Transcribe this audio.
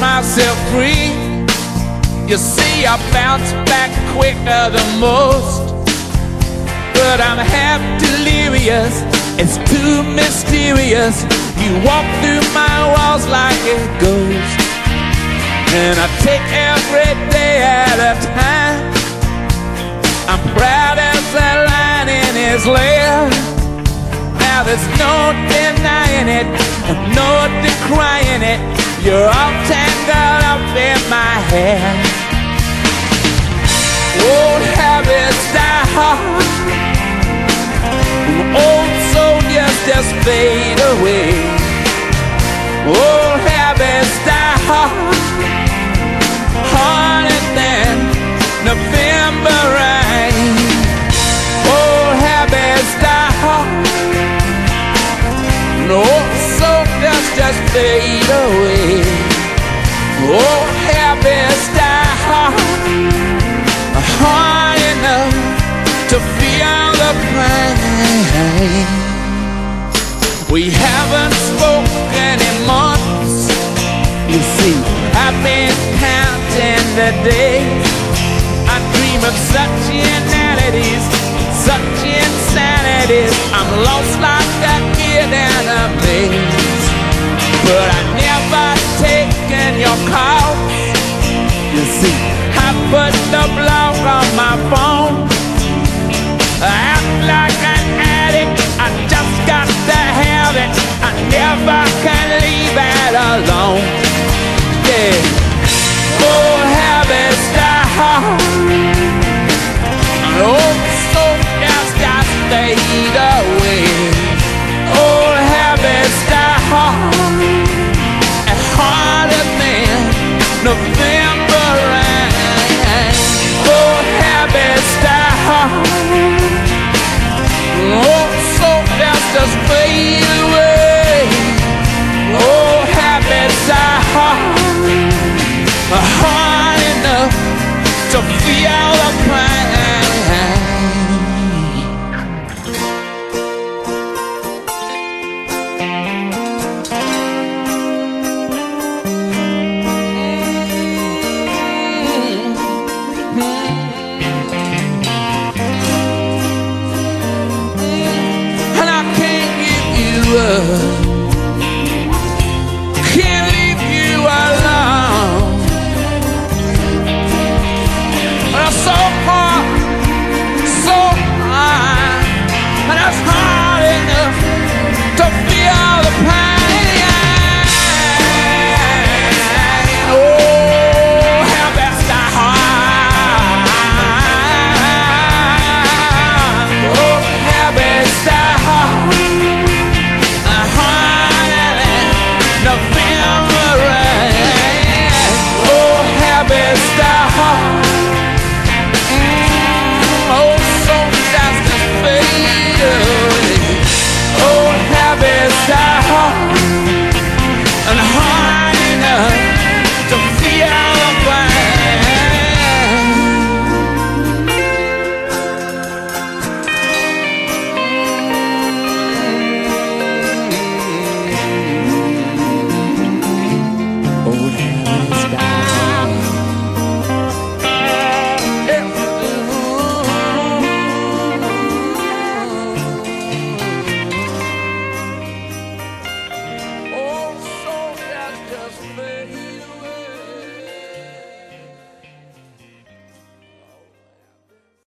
myself free. You see, I bounce back quicker than most. But I'm half delirious, it's too mysterious. You walk through my walls like a ghost. And I take every day at a time. I'm proud as a lion in his lair. Now there's no denying it, no decrying it. You're all tangled up in my hair. Old habits die hard. Old soldiers just fade away. Old just fade away. Oh, Habits die hard. Hard enough to feel the pain. We haven't spoken in months. You see, I've been counting the days. I dream of such inanities, such insanities. I'm lost like a kid in a maze. But I never taken your calls. You see, I put the block on my phone. Habits die hard. Old soldiers just fade away. Old habits hard. Hard enough to feel far.